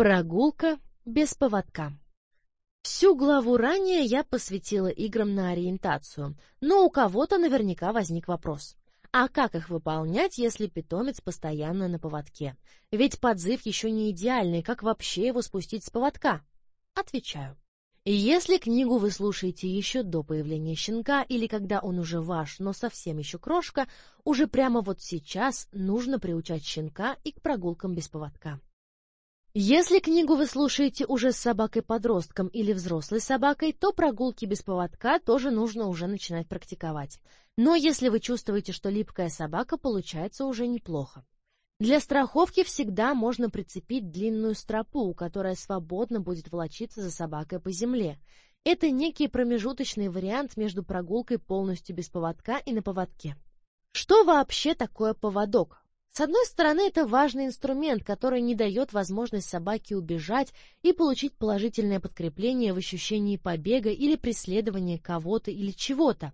Прогулка без поводка. Всю главу ранее я посвятила играм на ориентацию, но у кого-то наверняка возник вопрос. А как их выполнять, если питомец постоянно на поводке? Ведь подзыв еще не идеальный, как вообще его спустить с поводка? Отвечаю. Если книгу вы слушаете еще до появления щенка или когда он уже ваш, но совсем еще крошка, уже прямо вот сейчас нужно приучать щенка и к прогулкам без поводка. Если книгу вы слушаете уже с собакой-подростком или взрослой собакой, то прогулки без поводка тоже нужно уже начинать практиковать. Но если вы чувствуете, что липкая собака, получается уже неплохо. Для страховки всегда можно прицепить длинную стропу, которая свободно будет волочиться за собакой по земле. Это некий промежуточный вариант между прогулкой полностью без поводка и на поводке. Что вообще такое поводок? С одной стороны, это важный инструмент, который не дает возможность собаке убежать и получить положительное подкрепление в ощущении побега или преследования кого-то или чего-то.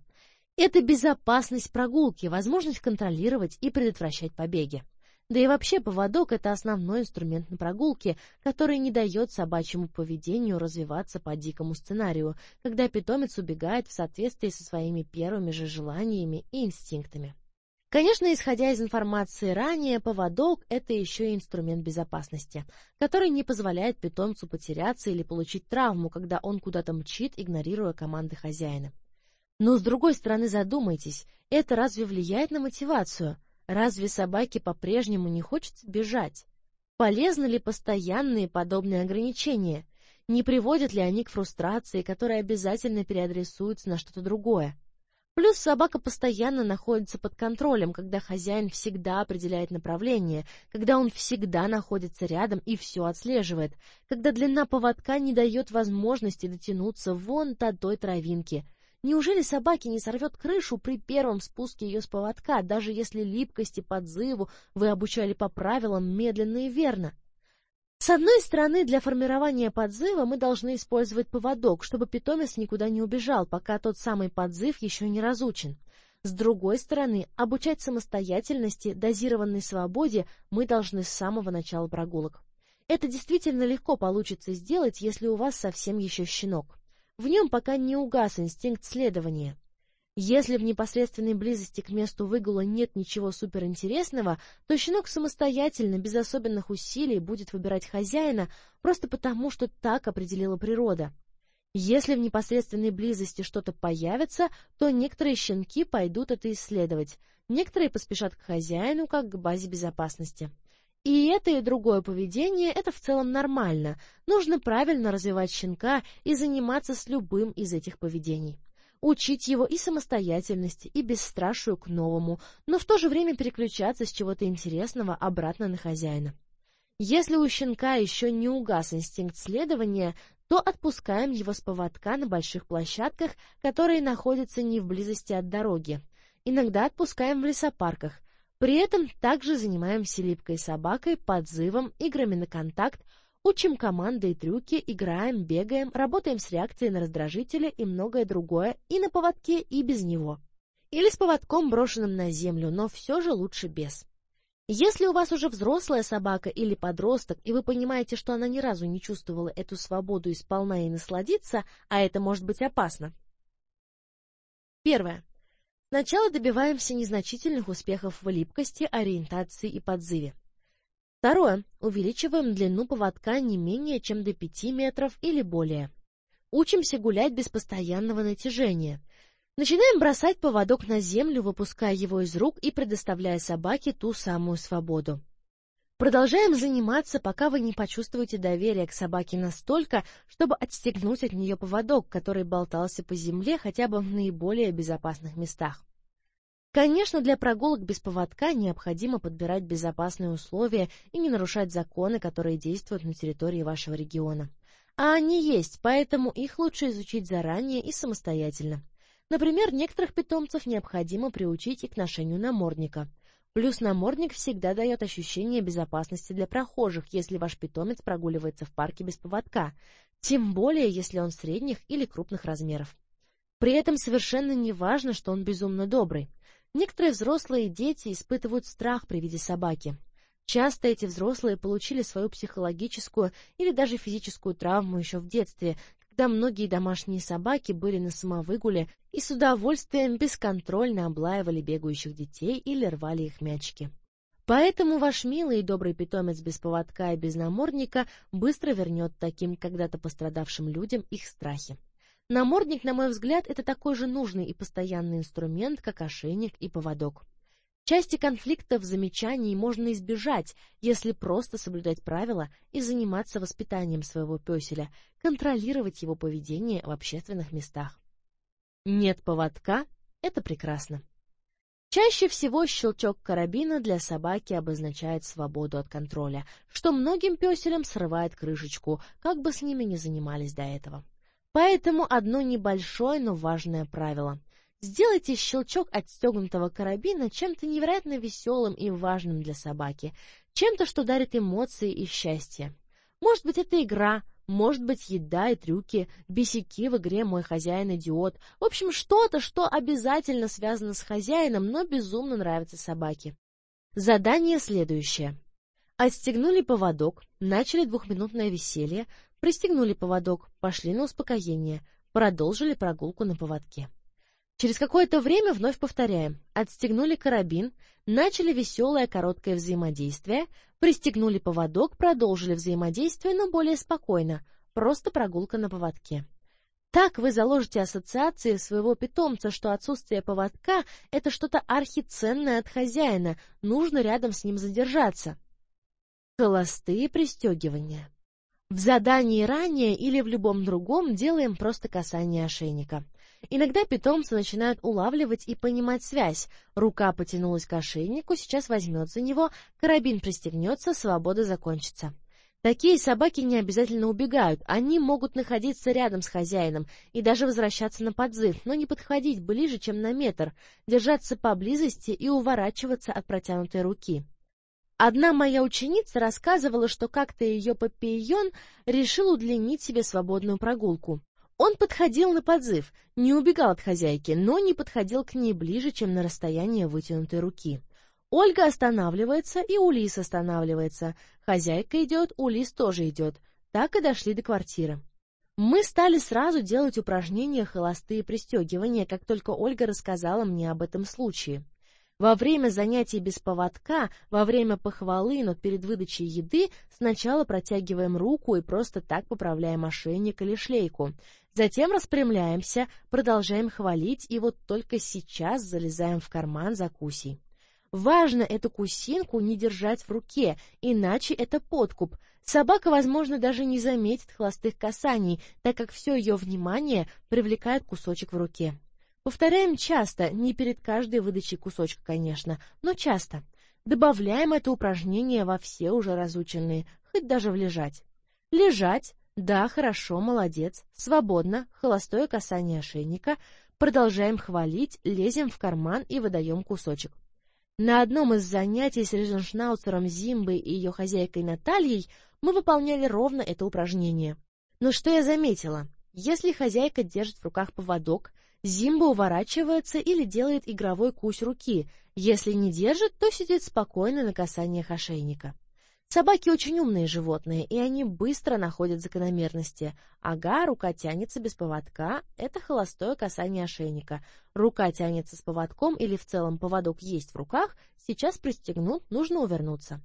Это безопасность прогулки, возможность контролировать и предотвращать побеги. Да и вообще поводок – это основной инструмент на прогулке, который не дает собачьему поведению развиваться по дикому сценарию, когда питомец убегает в соответствии со своими первыми же желаниями и инстинктами. Конечно, исходя из информации ранее, поводок – это еще и инструмент безопасности, который не позволяет питомцу потеряться или получить травму, когда он куда-то мчит, игнорируя команды хозяина. Но с другой стороны задумайтесь, это разве влияет на мотивацию – Разве собаке по-прежнему не хочется бежать? Полезны ли постоянные подобные ограничения? Не приводят ли они к фрустрации, которая обязательно переадресуется на что-то другое? Плюс собака постоянно находится под контролем, когда хозяин всегда определяет направление, когда он всегда находится рядом и все отслеживает, когда длина поводка не дает возможности дотянуться вон до той травинки — Неужели собаке не сорвет крышу при первом спуске ее с поводка, даже если липкости подзыву вы обучали по правилам медленно и верно? С одной стороны, для формирования подзыва мы должны использовать поводок, чтобы питомец никуда не убежал, пока тот самый подзыв еще не разучен. С другой стороны, обучать самостоятельности, дозированной свободе мы должны с самого начала прогулок. Это действительно легко получится сделать, если у вас совсем еще щенок. В нем пока не угас инстинкт следования. Если в непосредственной близости к месту выгула нет ничего суперинтересного, то щенок самостоятельно, без особенных усилий, будет выбирать хозяина просто потому, что так определила природа. Если в непосредственной близости что-то появится, то некоторые щенки пойдут это исследовать, некоторые поспешат к хозяину, как к базе безопасности. И это и другое поведение – это в целом нормально. Нужно правильно развивать щенка и заниматься с любым из этих поведений. Учить его и самостоятельности, и бесстрашию к новому, но в то же время переключаться с чего-то интересного обратно на хозяина. Если у щенка еще не угас инстинкт следования, то отпускаем его с поводка на больших площадках, которые находятся не в близости от дороги. Иногда отпускаем в лесопарках, при этом также занимаемся липкой собакой, подзывом, играми на контакт, учим команды и трюки, играем, бегаем, работаем с реакцией на раздражители и многое другое и на поводке, и без него. Или с поводком, брошенным на землю, но все же лучше без. Если у вас уже взрослая собака или подросток, и вы понимаете, что она ни разу не чувствовала эту свободу и сполна ей насладиться, а это может быть опасно. Первое. Сначала добиваемся незначительных успехов в липкости, ориентации и подзыве. Второе. Увеличиваем длину поводка не менее чем до 5 метров или более. Учимся гулять без постоянного натяжения. Начинаем бросать поводок на землю, выпуская его из рук и предоставляя собаке ту самую свободу. Продолжаем заниматься, пока вы не почувствуете доверие к собаке настолько, чтобы отстегнуть от нее поводок, который болтался по земле хотя бы в наиболее безопасных местах. Конечно, для прогулок без поводка необходимо подбирать безопасные условия и не нарушать законы, которые действуют на территории вашего региона. А они есть, поэтому их лучше изучить заранее и самостоятельно. Например, некоторых питомцев необходимо приучить и к ношению намордника – Плюс намордник всегда дает ощущение безопасности для прохожих, если ваш питомец прогуливается в парке без поводка, тем более, если он средних или крупных размеров. При этом совершенно не важно, что он безумно добрый. Некоторые взрослые и дети испытывают страх при виде собаки. Часто эти взрослые получили свою психологическую или даже физическую травму еще в детстве, когда многие домашние собаки были на самовыгуле и с удовольствием бесконтрольно облаивали бегающих детей или рвали их мячики. Поэтому ваш милый и добрый питомец без поводка и без намордника быстро вернет таким когда-то пострадавшим людям их страхи. Намордник, на мой взгляд, это такой же нужный и постоянный инструмент, как ошейник и поводок. Части конфликтов, замечаний можно избежать, если просто соблюдать правила и заниматься воспитанием своего пёселя, контролировать его поведение в общественных местах. Нет поводка — это прекрасно. Чаще всего щелчок карабина для собаки обозначает свободу от контроля, что многим пёселям срывает крышечку, как бы с ними ни занимались до этого. Поэтому одно небольшое, но важное правило. Сделайте щелчок отстегнутого карабина чем-то невероятно веселым и важным для собаки, чем-то, что дарит эмоции и счастье. Может быть, это игра, может быть, еда и трюки, бесики в игре «Мой хозяин-идиот». В общем, что-то, что обязательно связано с хозяином, но безумно нравится собаке. Задание следующее. Отстегнули поводок, начали двухминутное веселье, пристегнули поводок, пошли на успокоение, продолжили прогулку на поводке. Через какое-то время вновь повторяем. Отстегнули карабин, начали веселое короткое взаимодействие, пристегнули поводок, продолжили взаимодействие, но более спокойно, просто прогулка на поводке. Так вы заложите ассоциации своего питомца, что отсутствие поводка — это что-то архиценное от хозяина, нужно рядом с ним задержаться. Холостые пристегивания. В задании ранее или в любом другом делаем просто касание ошейника. Иногда питомцы начинают улавливать и понимать связь. Рука потянулась к ошейнику, сейчас возьмет за него, карабин пристегнется, свобода закончится. Такие собаки не обязательно убегают, они могут находиться рядом с хозяином и даже возвращаться на подзыв, но не подходить ближе, чем на метр, держаться поблизости и уворачиваться от протянутой руки. Одна моя ученица рассказывала, что как-то ее папийон решил удлинить себе свободную прогулку. Он подходил на подзыв, не убегал от хозяйки, но не подходил к ней ближе, чем на расстояние вытянутой руки. Ольга останавливается, и Улис останавливается. Хозяйка идет, Улис тоже идет. Так и дошли до квартиры. Мы стали сразу делать упражнения холостые пристегивания, как только Ольга рассказала мне об этом случае. Во время занятий без поводка, во время похвалы, но перед выдачей еды сначала протягиваем руку и просто так поправляем ошейник или шлейку. Затем распрямляемся, продолжаем хвалить и вот только сейчас залезаем в карман за кусей. Важно эту кусинку не держать в руке, иначе это подкуп. Собака, возможно, даже не заметит холостых касаний, так как все ее внимание привлекает кусочек в руке. Повторяем часто, не перед каждой выдачей кусочка, конечно, но часто. Добавляем это упражнение во все уже разученные, хоть даже в лежать. Лежать, да, хорошо, молодец, свободно, холостое касание ошейника, продолжаем хвалить, лезем в карман и выдаем кусочек. На одном из занятий с Ризеншнауцером Зимбой и ее хозяйкой Натальей мы выполняли ровно это упражнение. Но что я заметила? Если хозяйка держит в руках поводок, Зимба уворачивается или делает игровой кусь руки. Если не держит, то сидит спокойно на касаниях ошейника. Собаки очень умные животные, и они быстро находят закономерности. Ага, рука тянется без поводка — это холостое касание ошейника. Рука тянется с поводком или в целом поводок есть в руках, сейчас пристегнут, нужно увернуться.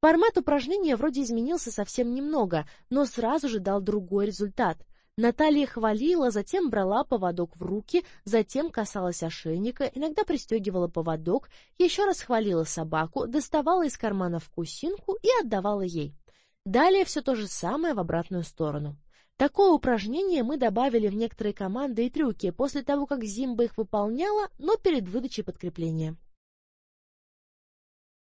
Формат упражнения вроде изменился совсем немного, но сразу же дал другой результат. Наталья хвалила, затем брала поводок в руки, затем касалась ошейника, иногда пристегивала поводок, еще раз хвалила собаку, доставала из кармана вкусинку и отдавала ей. Далее все то же самое в обратную сторону. Такое упражнение мы добавили в некоторые команды и трюки после того, как Зимба их выполняла, но перед выдачей подкрепления.